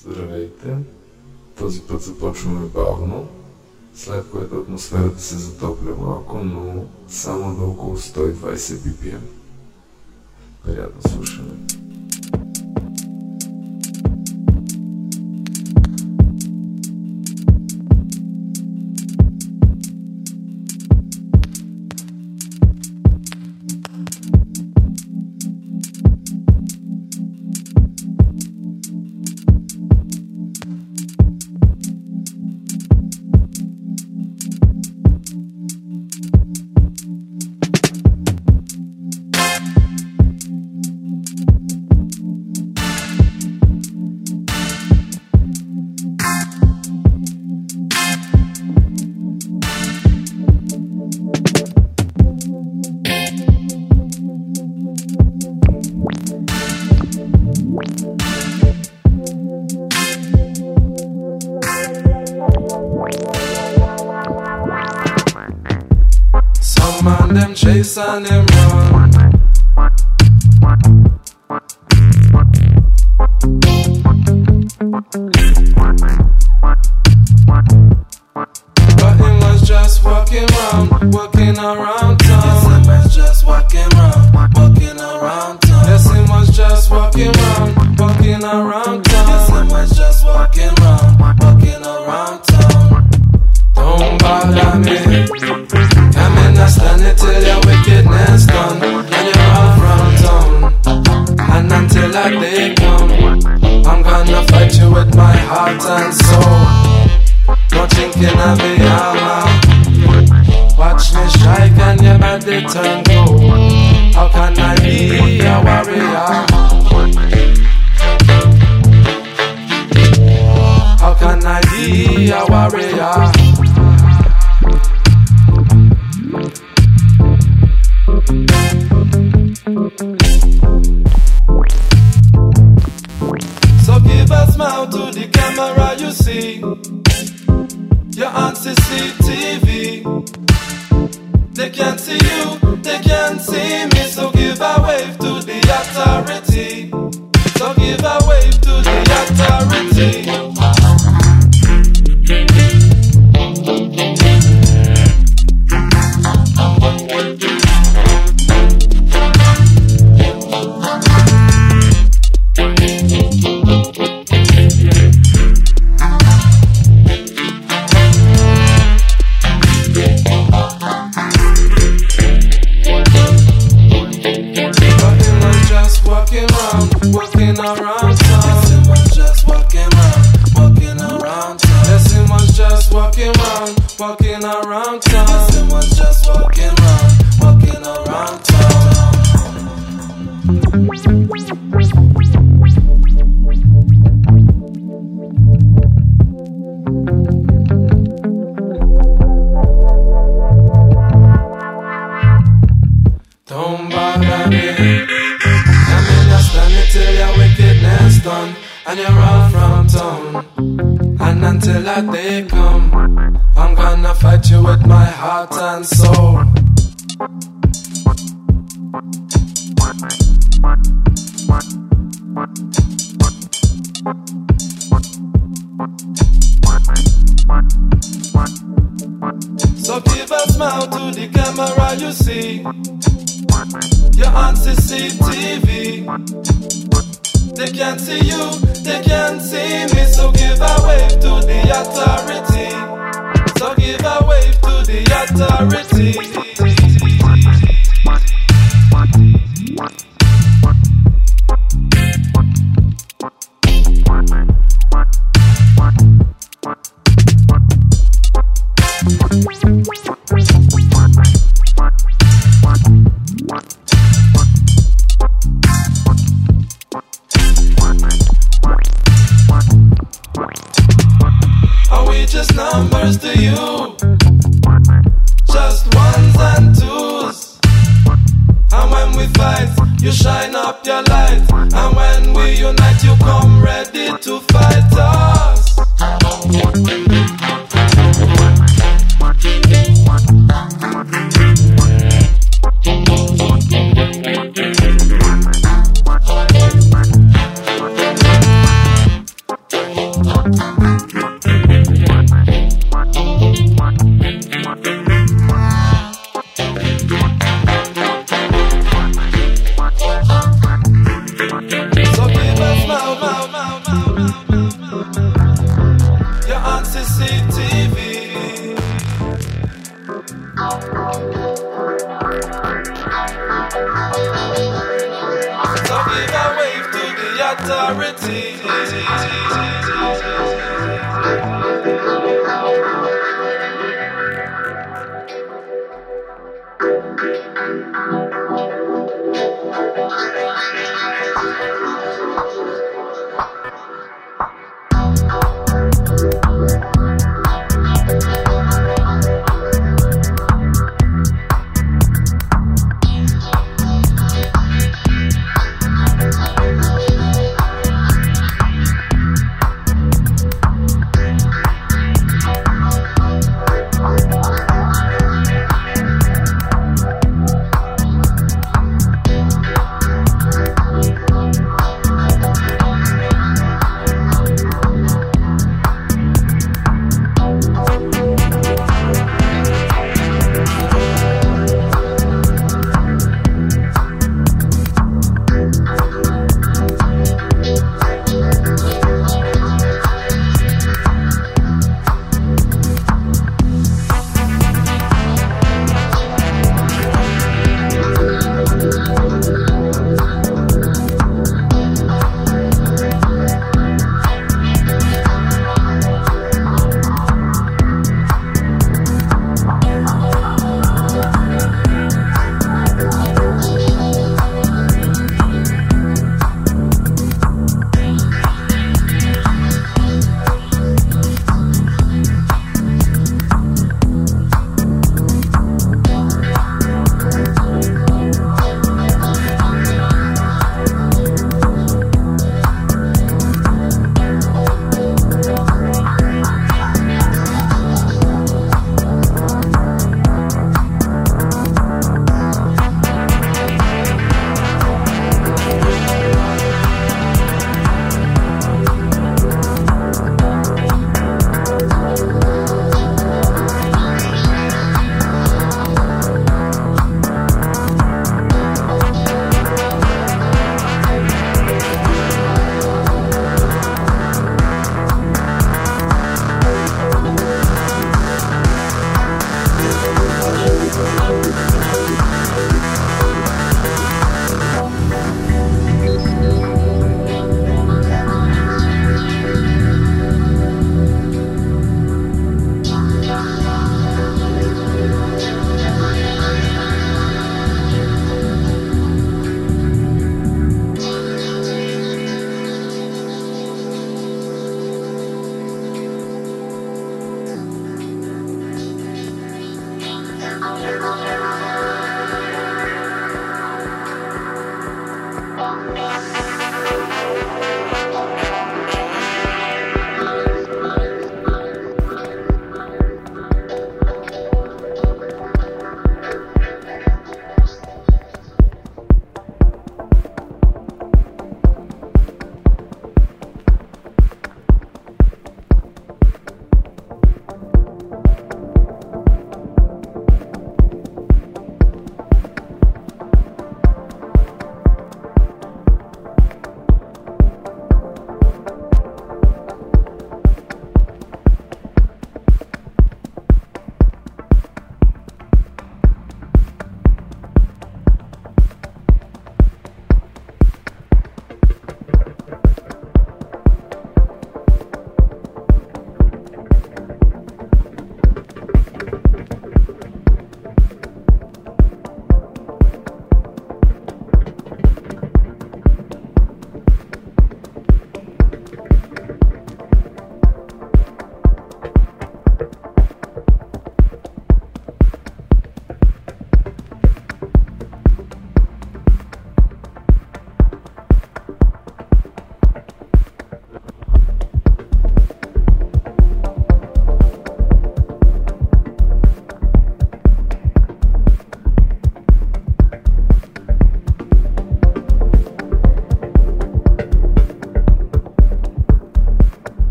Здравейте! Този път започваме бавно, след което атмосферата се затопля малко, но само на около 120 BPM. Приятно слушане! Fight you with my heart and soul. So give a smile to the camera you see. Your auntie see TV. They can't see you, they can't see me. So give a wave to the authority. So give a wave to the authority.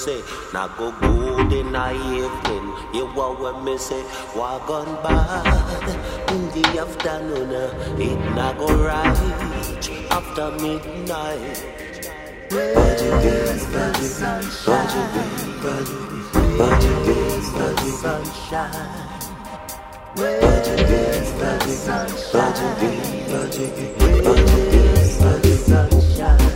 say, now go good in the evening. You what when me say, walk on bad in the afternoon. It not go right after midnight. Portuguese, Portuguese, Portuguese, Portuguese, sunshine. Portuguese, Portuguese, Portuguese, Portuguese, Portuguese, Portuguese, sunshine.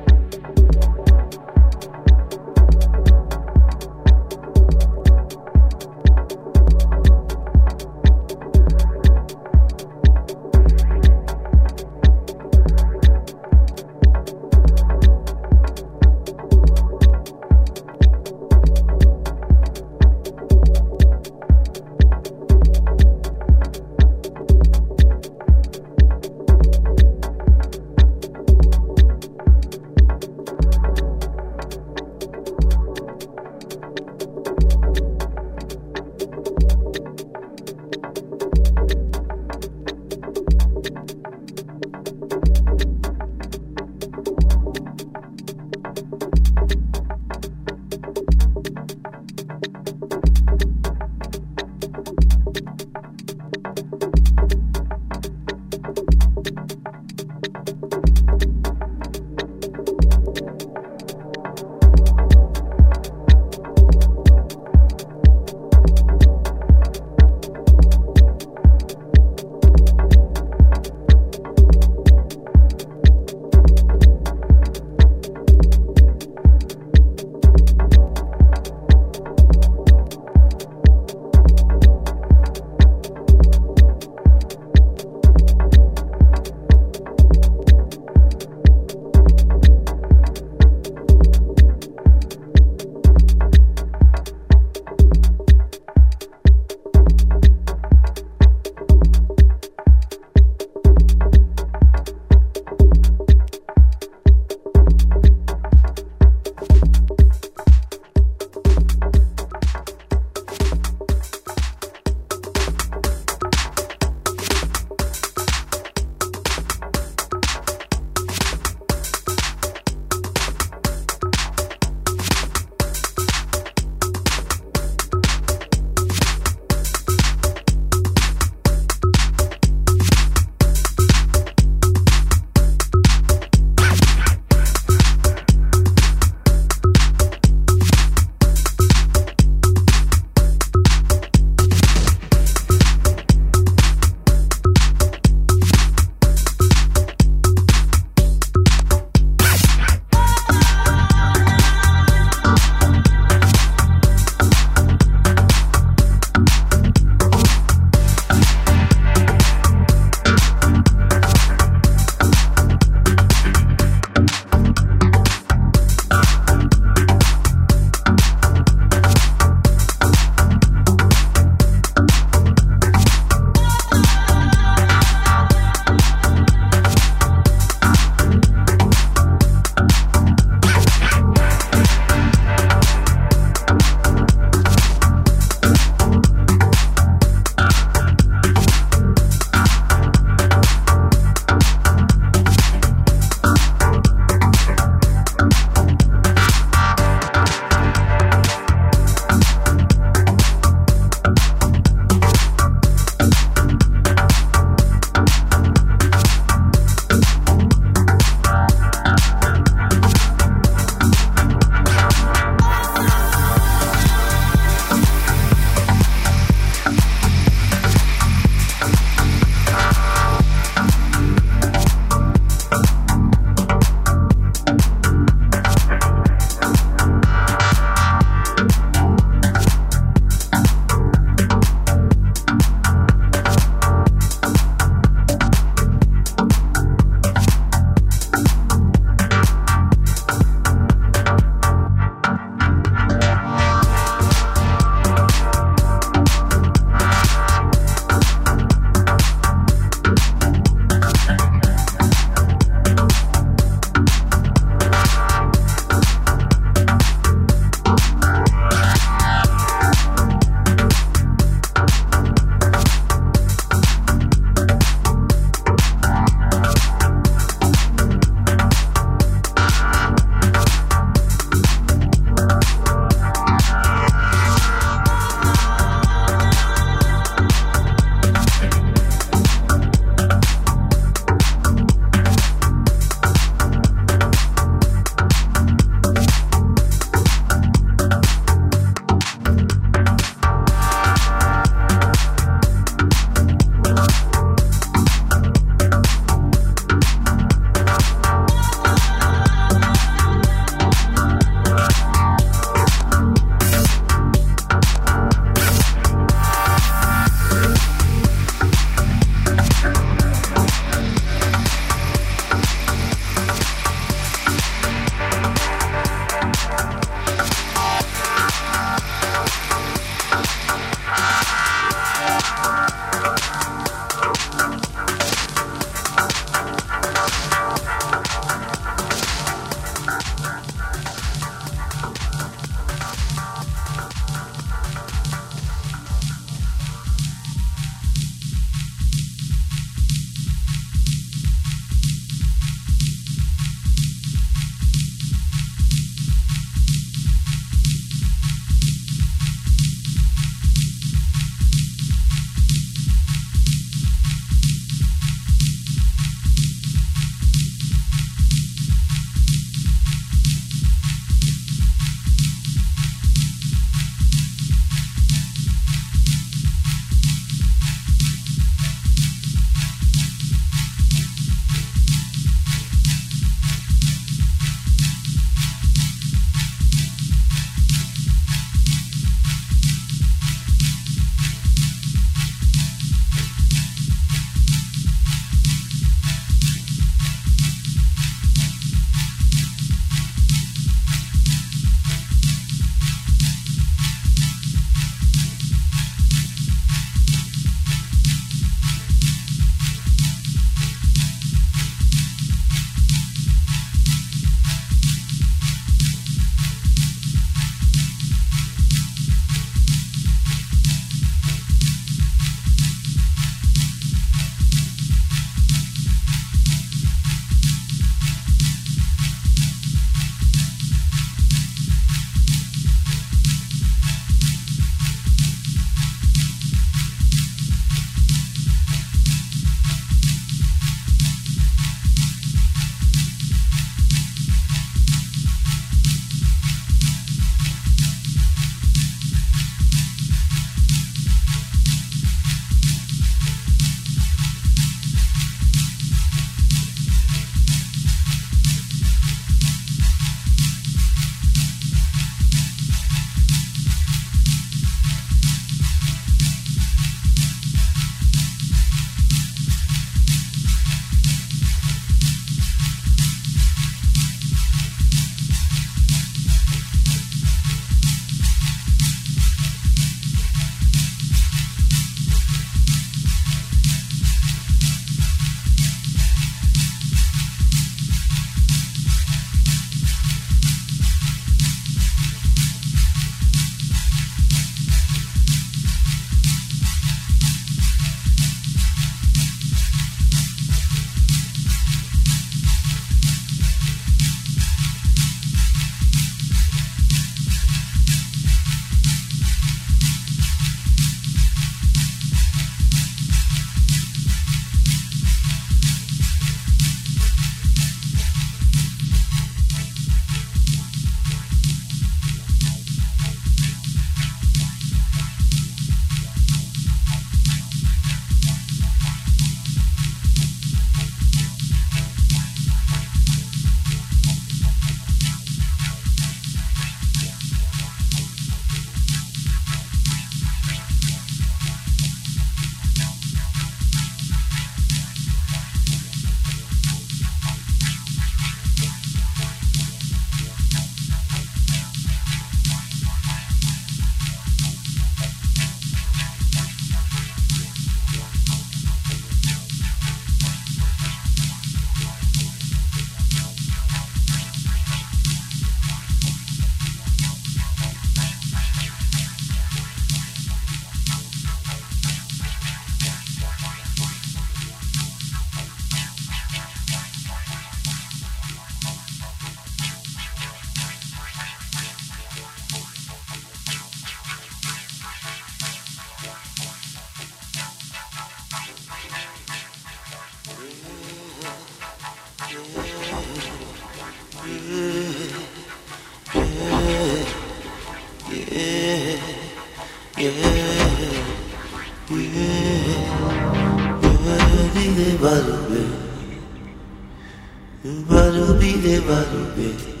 be.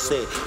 say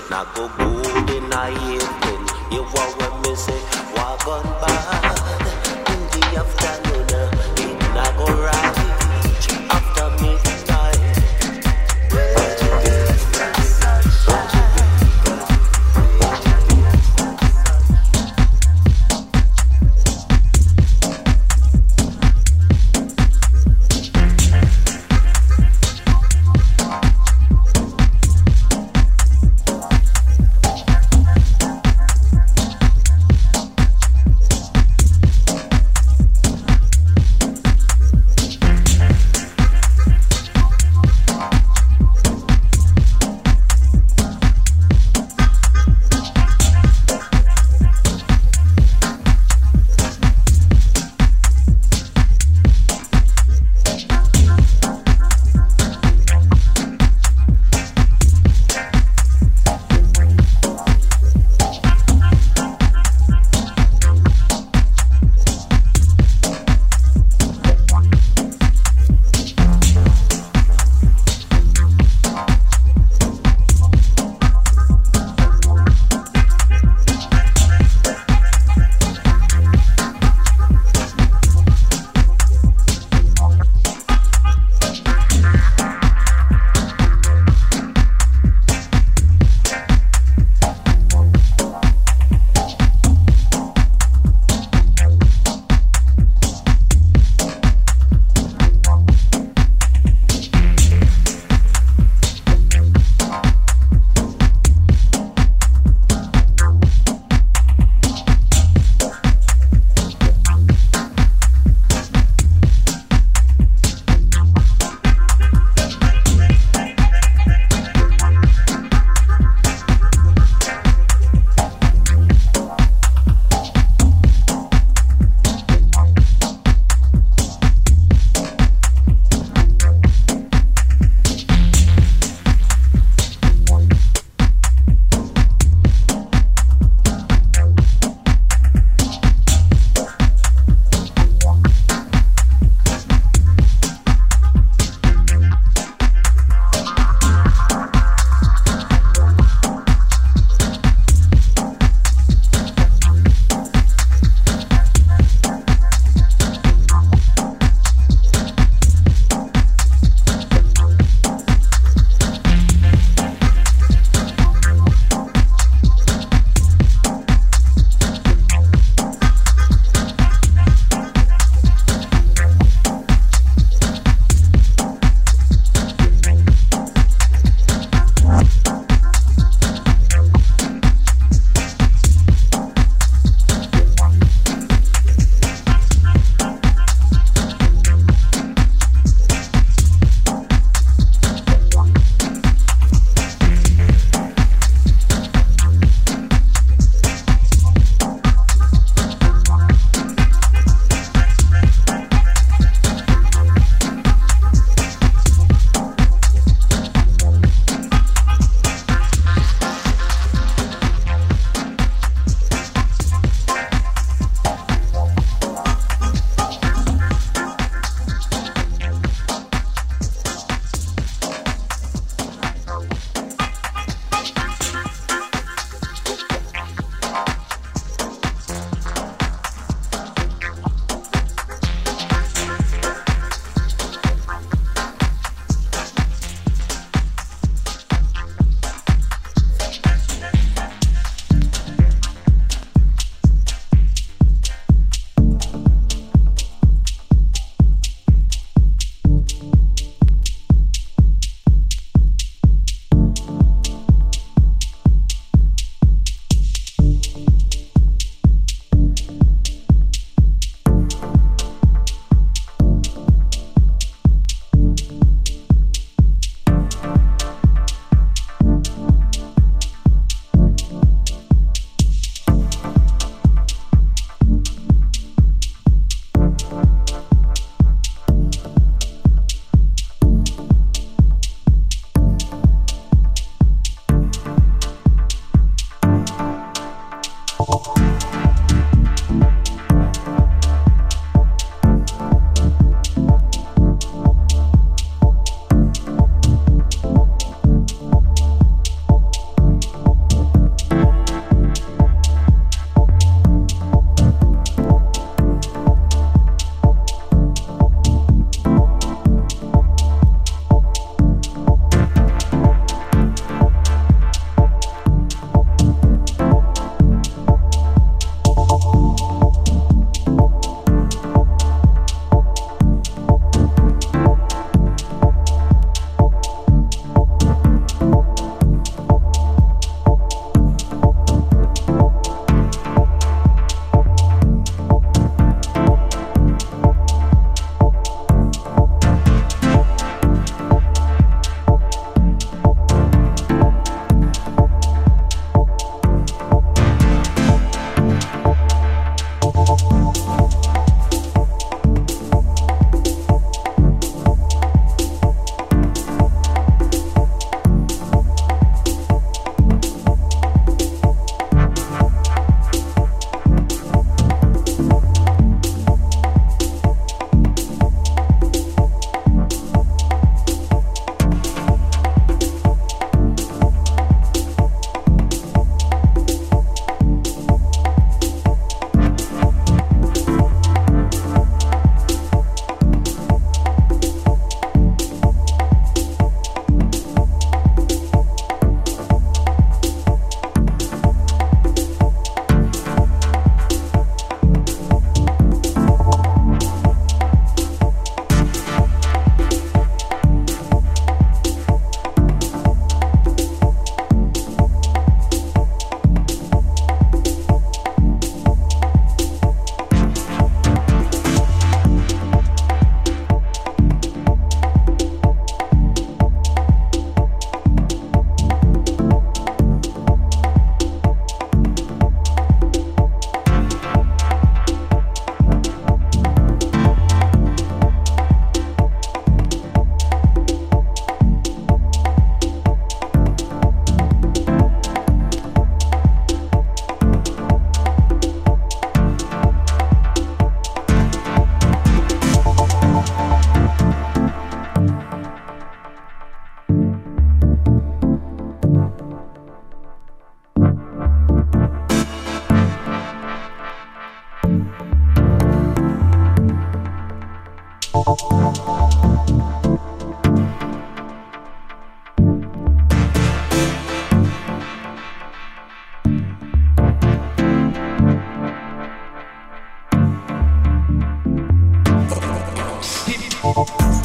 Thank